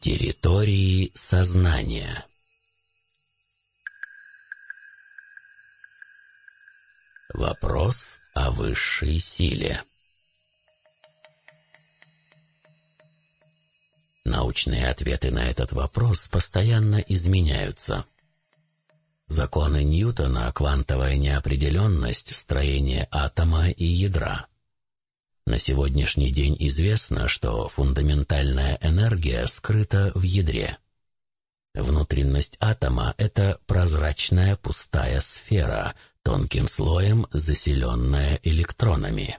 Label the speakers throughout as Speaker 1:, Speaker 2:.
Speaker 1: Территории сознания. Вопрос о высшей силе Научные ответы на этот вопрос постоянно изменяются. Законы Ньютона, квантовая неопределенность, строение атома и ядра. На сегодняшний день известно, что фундаментальная энергия скрыта в ядре. Внутренность атома — это прозрачная пустая сфера, тонким слоем заселенная электронами.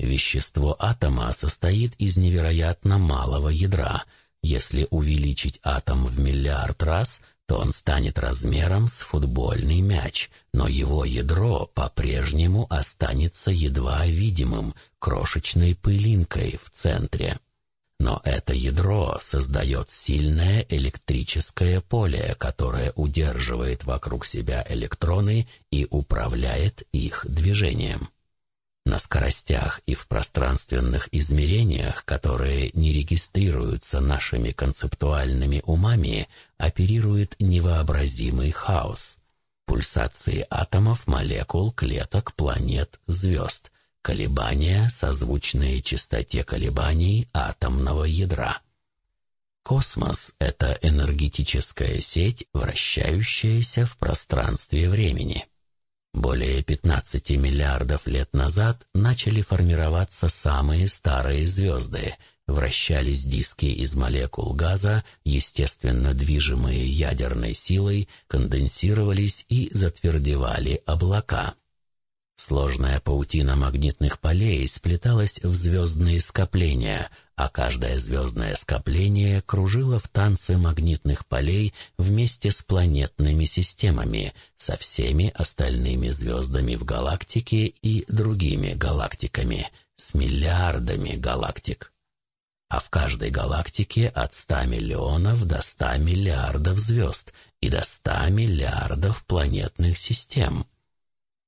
Speaker 1: Вещество атома состоит из невероятно малого ядра. Если увеличить атом в миллиард раз, то он станет размером с футбольный мяч, но его ядро по-прежнему останется едва видимым, крошечной пылинкой в центре. Но это ядро создает сильное электрическое поле, которое удерживает вокруг себя электроны и управляет их движением. На скоростях и в пространственных измерениях, которые не регистрируются нашими концептуальными умами, оперирует невообразимый хаос. Пульсации атомов, молекул, клеток, планет, звезд – колебания, созвучные частоте колебаний атомного ядра. Космос — это энергетическая сеть, вращающаяся в пространстве времени. Более 15 миллиардов лет назад начали формироваться самые старые звезды, вращались диски из молекул газа, естественно движимые ядерной силой, конденсировались и затвердевали облака. Сложная паутина магнитных полей сплеталась в звездные скопления, а каждое звездное скопление кружило в танце магнитных полей вместе с планетными системами, со всеми остальными звездами в галактике и другими галактиками, с миллиардами галактик. А в каждой галактике от 100 миллионов до 100 миллиардов звезд и до 100 миллиардов планетных систем —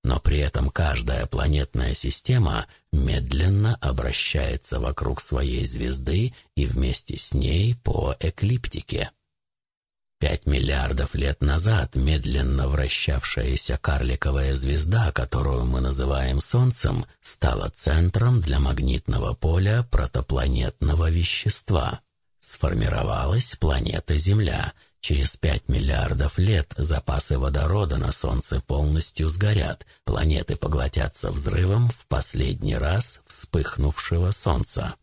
Speaker 1: но при этом каждая планетная система медленно обращается вокруг своей звезды и вместе с ней по эклиптике. Пять миллиардов лет назад медленно вращавшаяся карликовая звезда, которую мы называем Солнцем, стала центром для магнитного поля протопланетного вещества. Сформировалась планета Земля — Через пять миллиардов лет запасы водорода на Солнце полностью сгорят, планеты поглотятся взрывом в последний раз вспыхнувшего Солнца.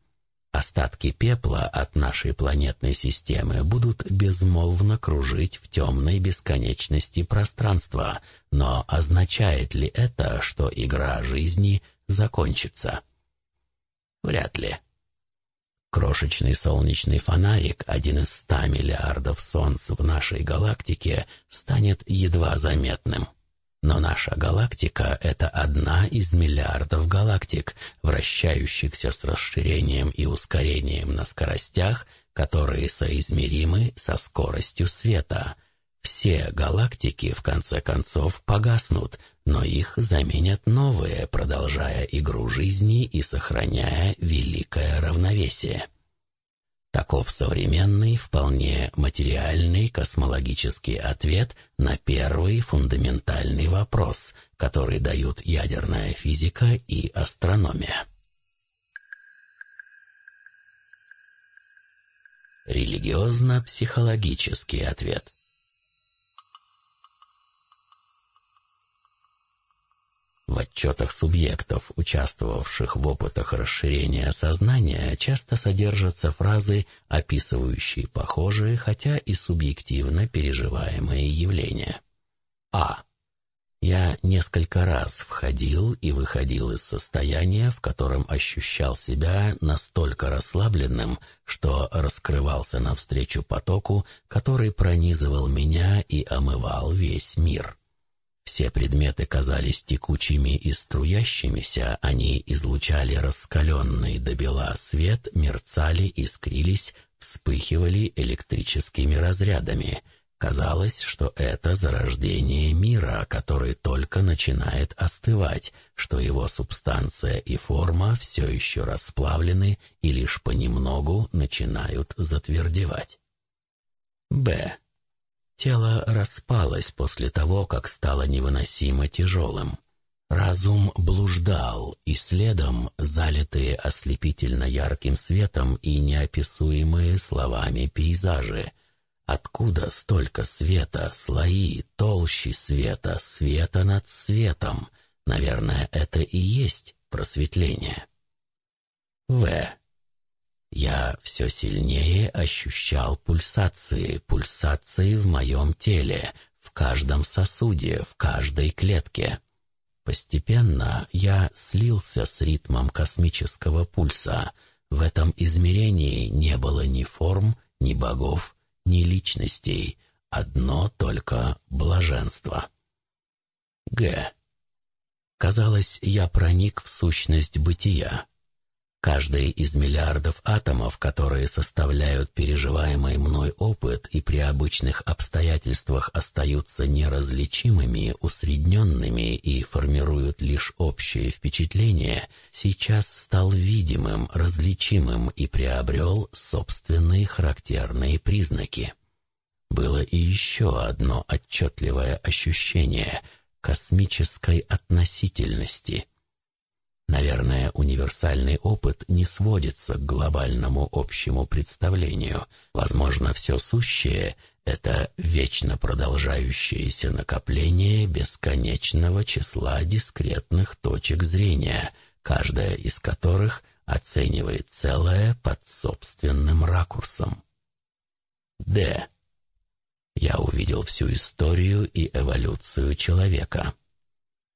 Speaker 1: Остатки пепла от нашей планетной системы будут безмолвно кружить в темной бесконечности пространства, но означает ли это, что игра жизни закончится? Вряд ли. Крошечный солнечный фонарик, один из ста миллиардов солнц в нашей галактике, станет едва заметным. Но наша галактика — это одна из миллиардов галактик, вращающихся с расширением и ускорением на скоростях, которые соизмеримы со скоростью света — все галактики, в конце концов, погаснут, но их заменят новые, продолжая игру жизни и сохраняя великое равновесие. Таков современный, вполне материальный космологический ответ на первый фундаментальный вопрос, который дают ядерная физика и астрономия. Религиозно-психологический ответ – В отчетах субъектов, участвовавших в опытах расширения сознания, часто содержатся фразы, описывающие похожие, хотя и субъективно переживаемые явления. А. Я несколько раз входил и выходил из состояния, в котором ощущал себя настолько расслабленным, что раскрывался навстречу потоку, который пронизывал меня и омывал весь мир. Все предметы казались текучими и струящимися, они излучали раскаленный до бела свет, мерцали, искрились, вспыхивали электрическими разрядами. Казалось, что это зарождение мира, который только начинает остывать, что его субстанция и форма все еще расплавлены и лишь понемногу начинают затвердевать. Б. Тело распалось после того, как стало невыносимо тяжелым. Разум блуждал, и следом залитые ослепительно ярким светом и неописуемые словами пейзажи. Откуда столько света, слои, толщи света, света над светом? Наверное, это и есть просветление. В. Я все сильнее ощущал пульсации, пульсации в моем теле, в каждом сосуде, в каждой клетке. Постепенно я слился с ритмом космического пульса. В этом измерении не было ни форм, ни богов, ни личностей, одно только блаженство. Г. Казалось, я проник в сущность бытия. Каждый из миллиардов атомов, которые составляют переживаемый мной опыт и при обычных обстоятельствах остаются неразличимыми, усредненными и формируют лишь общее впечатление, сейчас стал видимым, различимым и приобрел собственные характерные признаки. Было и еще одно отчетливое ощущение космической относительности — Наверное, универсальный опыт не сводится к глобальному общему представлению. Возможно, все сущее — это вечно продолжающееся накопление бесконечного числа дискретных точек зрения, каждая из которых оценивает целое под собственным ракурсом. Д. Я увидел всю историю и эволюцию человека.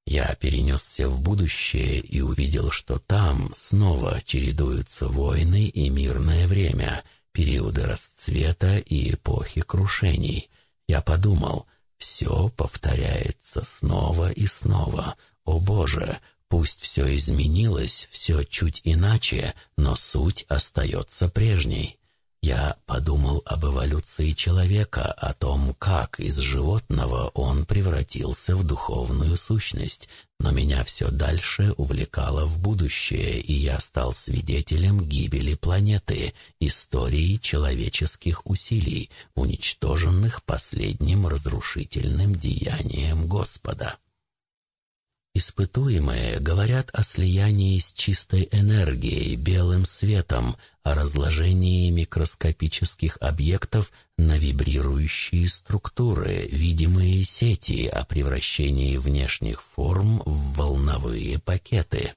Speaker 1: Я перенесся в будущее и увидел, что там снова чередуются войны и мирное время, периоды расцвета и эпохи крушений. Я подумал, все повторяется снова и снова. О Боже, пусть все изменилось, все чуть иначе, но суть остается прежней. Я подумал об эволюции человека, о том, как из животного он превратился в духовную сущность, но меня все дальше увлекало в будущее, и я стал свидетелем гибели планеты, истории человеческих усилий, уничтоженных последним разрушительным деянием Господа. Испытуемые говорят о слиянии с чистой энергией, белым светом, о разложении микроскопических объектов на вибрирующие структуры, видимые сети, о превращении внешних форм в волновые пакеты.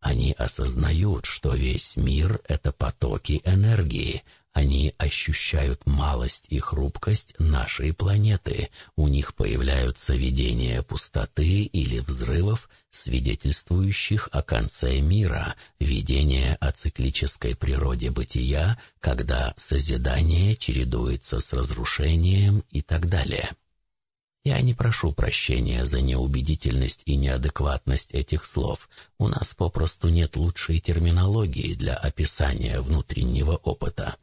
Speaker 1: Они осознают, что весь мир — это потоки энергии, они ощущают малость и хрупкость нашей планеты. У них появляются видения пустоты или взрывов, свидетельствующих о конце мира, видения о циклической природе бытия, когда созидание чередуется с разрушением и так далее. Я не прошу прощения за неубедительность и неадекватность этих слов. У нас попросту нет лучшей терминологии для описания внутреннего опыта.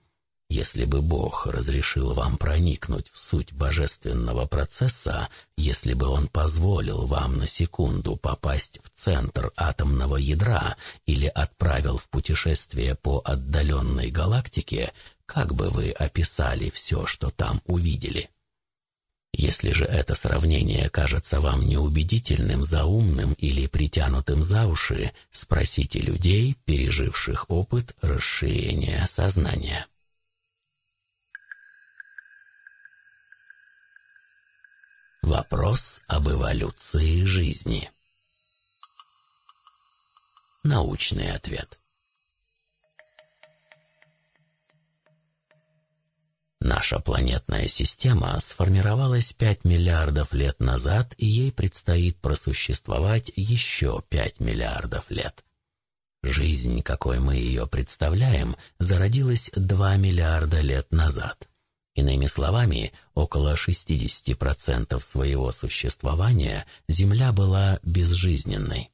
Speaker 1: Если бы Бог разрешил вам проникнуть в суть божественного процесса, если бы Он позволил вам на секунду попасть в центр атомного ядра или отправил в путешествие по отдаленной галактике, как бы вы описали все, что там увидели? Если же это сравнение кажется вам неубедительным, заумным или притянутым за уши, спросите людей, переживших опыт расширения сознания. Вопрос об эволюции жизни. Научный ответ. Наша планетная система сформировалась 5 миллиардов лет назад, и ей предстоит просуществовать еще 5 миллиардов лет. Жизнь, какой мы ее представляем, зародилась 2 миллиарда лет назад. Иными словами, около 60% своего существования Земля была безжизненной.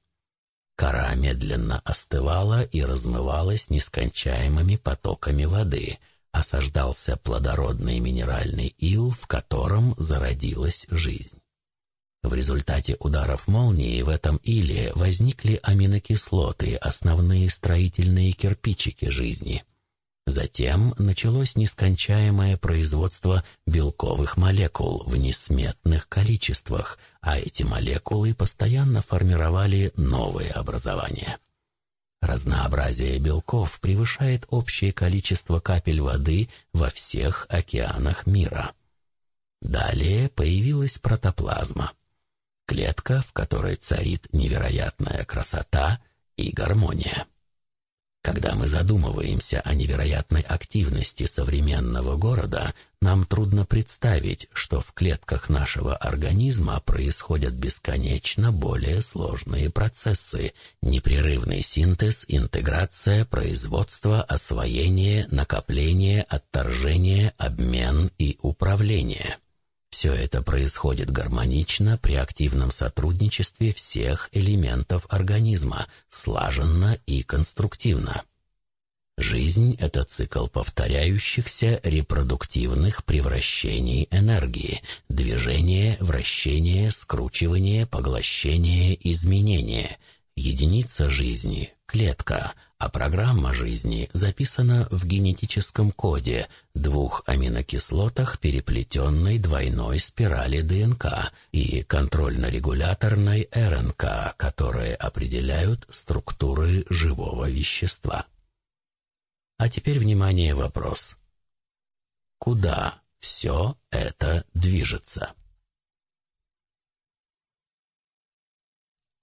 Speaker 1: Кора медленно остывала и размывалась нескончаемыми потоками воды. Осаждался плодородный минеральный ил, в котором зародилась жизнь. В результате ударов молнии в этом иле возникли аминокислоты, основные строительные кирпичики жизни. Затем началось нескончаемое производство белковых молекул в несметных количествах, а эти молекулы постоянно формировали новые образования. Разнообразие белков превышает общее количество капель воды во всех океанах мира. Далее появилась протоплазма – клетка, в которой царит невероятная красота и гармония. Когда мы задумываемся о невероятной активности современного города, нам трудно представить, что в клетках нашего организма происходят бесконечно более сложные процессы, непрерывный синтез, интеграция, производство, освоение, накопление, отторжение, обмен и управление. Все это происходит гармонично при активном сотрудничестве всех элементов организма, слаженно и конструктивно. Жизнь — это цикл повторяющихся репродуктивных превращений энергии, движение, вращение, скручивание, поглощение, изменение. Единица жизни — клетка, а программа жизни записана в генетическом коде двух аминокислотах переплетенной двойной спирали ДНК и контрольно-регуляторной РНК, которые определяют структуры живого вещества. А теперь, внимание, вопрос. Куда все это движется?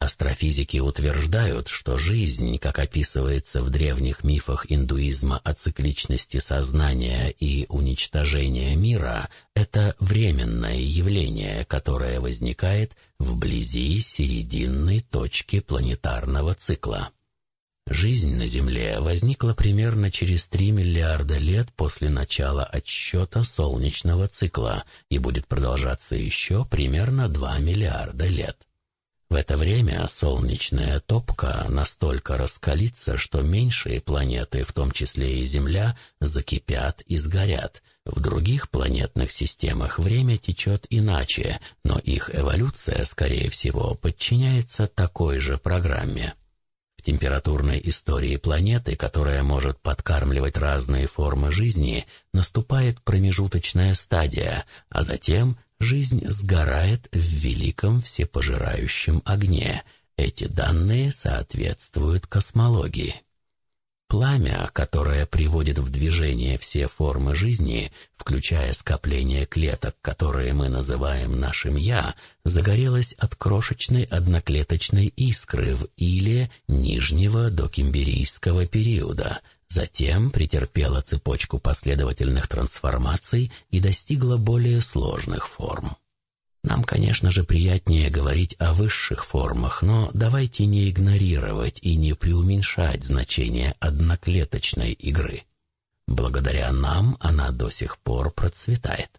Speaker 1: Астрофизики утверждают, что жизнь, как описывается в древних мифах индуизма о цикличности сознания и уничтожения мира, это временное явление, которое возникает вблизи серединной точки планетарного цикла. Жизнь на Земле возникла примерно через 3 миллиарда лет после начала отсчета солнечного цикла и будет продолжаться еще примерно 2 миллиарда лет. В это время солнечная топка настолько раскалится, что меньшие планеты, в том числе и Земля, закипят и сгорят. В других планетных системах время течет иначе, но их эволюция, скорее всего, подчиняется такой же программе. В температурной истории планеты, которая может подкармливать разные формы жизни, наступает промежуточная стадия, а затем жизнь сгорает в великом всепожирающем огне. Эти данные соответствуют космологии. Пламя, которое приводит в движение все формы жизни, включая скопление клеток, которые мы называем нашим «я», загорелось от крошечной одноклеточной искры в иле нижнего докимберийского периода, Затем претерпела цепочку последовательных трансформаций и достигла более сложных форм. Нам, конечно же, приятнее говорить о высших формах, но давайте не игнорировать и не преуменьшать значение одноклеточной игры. Благодаря нам она до сих пор процветает.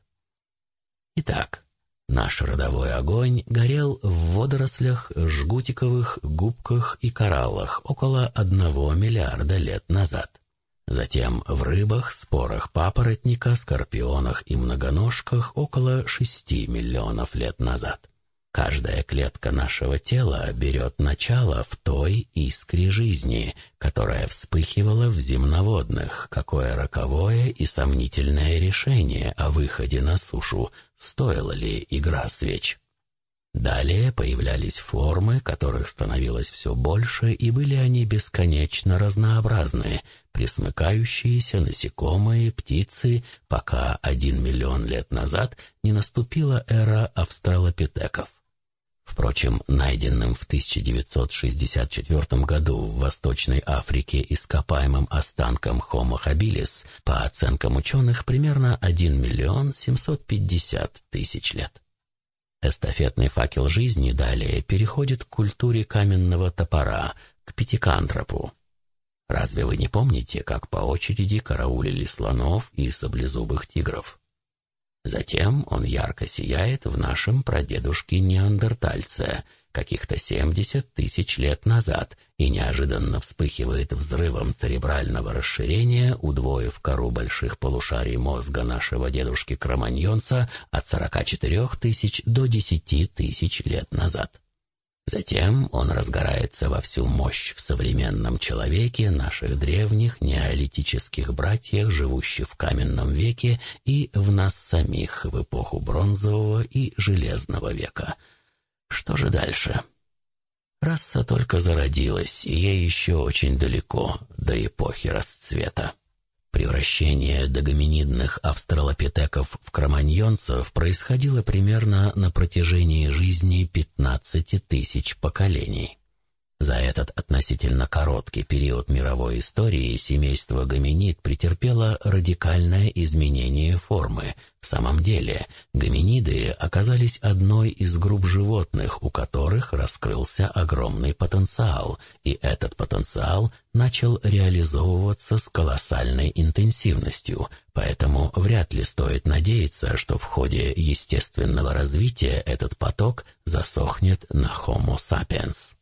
Speaker 1: Итак, наш родовой огонь горел в водорослях, жгутиковых, губках и кораллах около одного миллиарда лет назад. Затем в рыбах, спорах папоротника, скорпионах и многоножках около шести миллионов лет назад. Каждая клетка нашего тела берет начало в той искре жизни, которая вспыхивала в земноводных. Какое роковое и сомнительное решение о выходе на сушу, стоила ли игра свеч. Далее появлялись формы, которых становилось все больше, и были они бесконечно разнообразны, присмыкающиеся насекомые, птицы, пока один миллион лет назад не наступила эра австралопитеков. Впрочем, найденным в 1964 году в Восточной Африке ископаемым останком Homo habilis, по оценкам ученых, примерно 1 миллион 750 тысяч лет. Эстафетный факел жизни далее переходит к культуре каменного топора, к пятикантропу. Разве вы не помните, как по очереди караулили слонов и саблезубых тигров? Затем он ярко сияет в нашем прадедушке-неандертальце, каких-то 70 тысяч лет назад, и неожиданно вспыхивает взрывом церебрального расширения, удвоив кору больших полушарий мозга нашего дедушки Кроманьонца от 44 тысяч до 10 тысяч лет назад. Затем он разгорается во всю мощь в современном человеке наших древних неолитических братьев, живущих в каменном веке, и в нас самих в эпоху бронзового и железного века. Что же дальше? Раса только зародилась, и ей еще очень далеко до эпохи расцвета. Превращение догоминидных австралопитеков в кроманьонцев происходило примерно на протяжении жизни 15 тысяч поколений. За этот относительно короткий период мировой истории семейство гоминид претерпело радикальное изменение формы. В самом деле, гоминиды оказались одной из групп животных, у которых раскрылся огромный потенциал, и этот потенциал начал реализовываться с колоссальной интенсивностью, поэтому вряд ли стоит надеяться, что в ходе естественного развития этот поток засохнет на Homo sapiens.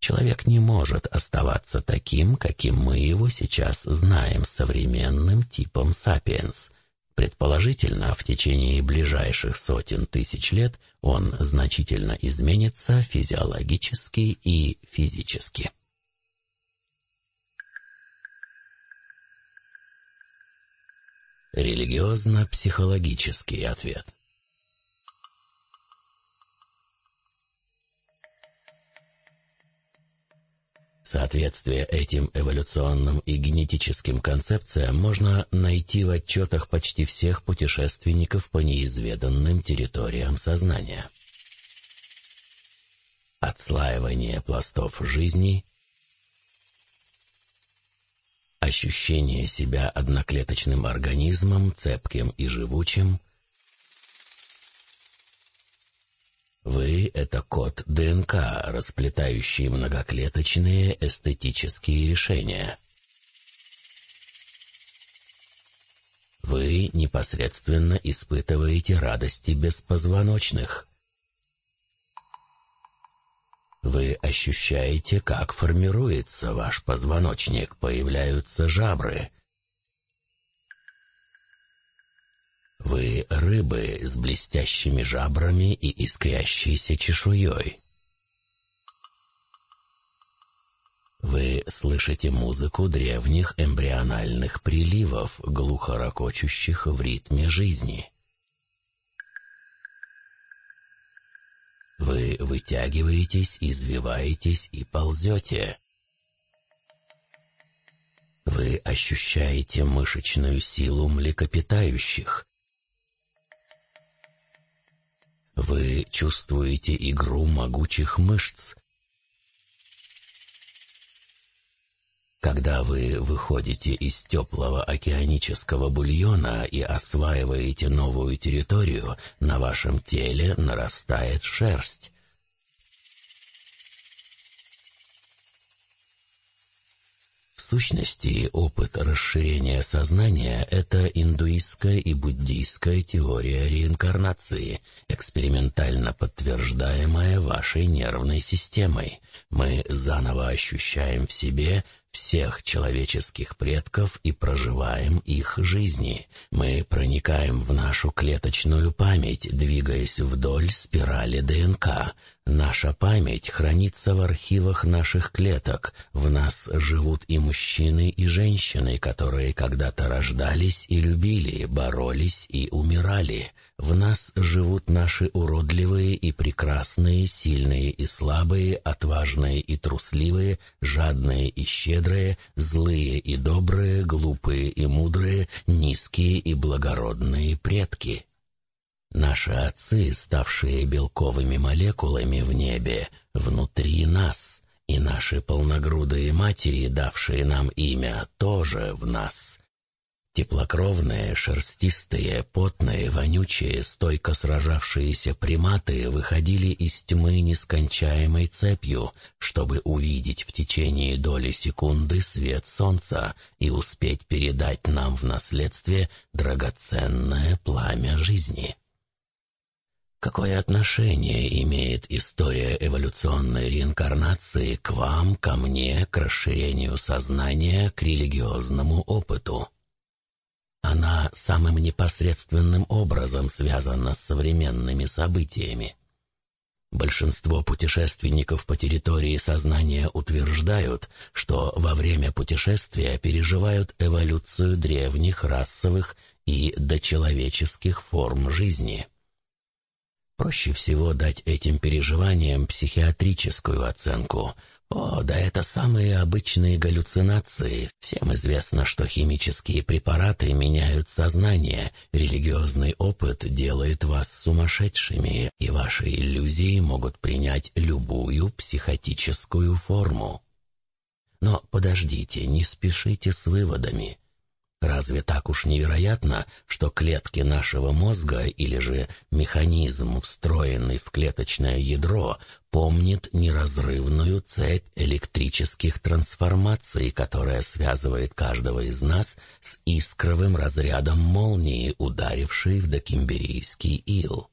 Speaker 1: Человек не может оставаться таким, каким мы его сейчас знаем, современным типом сапиенс. Предположительно, в течение ближайших сотен тысяч лет он значительно изменится физиологически и физически. Религиозно-психологический ответ – Соответствие этим эволюционным и генетическим концепциям можно найти в отчетах почти всех путешественников по неизведанным территориям сознания. Отслаивание пластов жизни, ощущение себя одноклеточным организмом, цепким и живучим – Вы — это код ДНК, расплетающий многоклеточные эстетические решения. Вы непосредственно испытываете радости беспозвоночных. Вы ощущаете, как формируется ваш позвоночник, появляются жабры — Вы рыбы с блестящими жабрами и искрящейся чешуей. Вы слышите музыку древних эмбриональных приливов, глухо ракочущих в ритме жизни. Вы вытягиваетесь, извиваетесь и ползете. Вы ощущаете мышечную силу млекопитающих, Вы чувствуете игру могучих мышц. Когда вы выходите из теплого океанического бульона и осваиваете новую территорию, на вашем теле нарастает шерсть. Сущности, опыт расширения сознания — это индуистская и буддийская теория реинкарнации, экспериментально подтверждаемая вашей нервной системой. Мы заново ощущаем в себе всех человеческих предков и проживаем их жизни. Мы проникаем в нашу клеточную память, двигаясь вдоль спирали ДНК. Наша память хранится в архивах наших клеток. В нас живут и мужчины, и женщины, которые когда-то рождались и любили, боролись и умирали. В нас живут наши уродливые и прекрасные, сильные и слабые, отважные и трусливые, жадные и щедрые, злые и добрые, глупые и мудрые, низкие и благородные предки. Наши отцы, ставшие белковыми молекулами в небе, внутри нас, и наши полногрудые матери, давшие нам имя, тоже в нас. Теплокровные, шерстистые, потные, вонючие, стойко сражавшиеся приматы выходили из тьмы нескончаемой цепью, чтобы увидеть в течение доли секунды свет солнца и успеть передать нам в наследствие драгоценное пламя жизни. Какое отношение имеет история эволюционной реинкарнации к вам, ко мне, к расширению сознания, к религиозному опыту? Она самым непосредственным образом связана с современными событиями. Большинство путешественников по территории сознания утверждают, что во время путешествия переживают эволюцию древних расовых и дочеловеческих форм жизни. Проще всего дать этим переживаниям психиатрическую оценку, о, да это самые обычные галлюцинации. Всем известно, что химические препараты меняют сознание, религиозный опыт делает вас сумасшедшими, и ваши иллюзии могут принять любую психотическую форму. Но подождите, не спешите с выводами. Разве так уж невероятно, что клетки нашего мозга или же механизм, встроенный в клеточное ядро, помнит неразрывную цепь электрических трансформаций, которая связывает каждого из нас с искровым разрядом молнии, ударившей в докимберийский ил?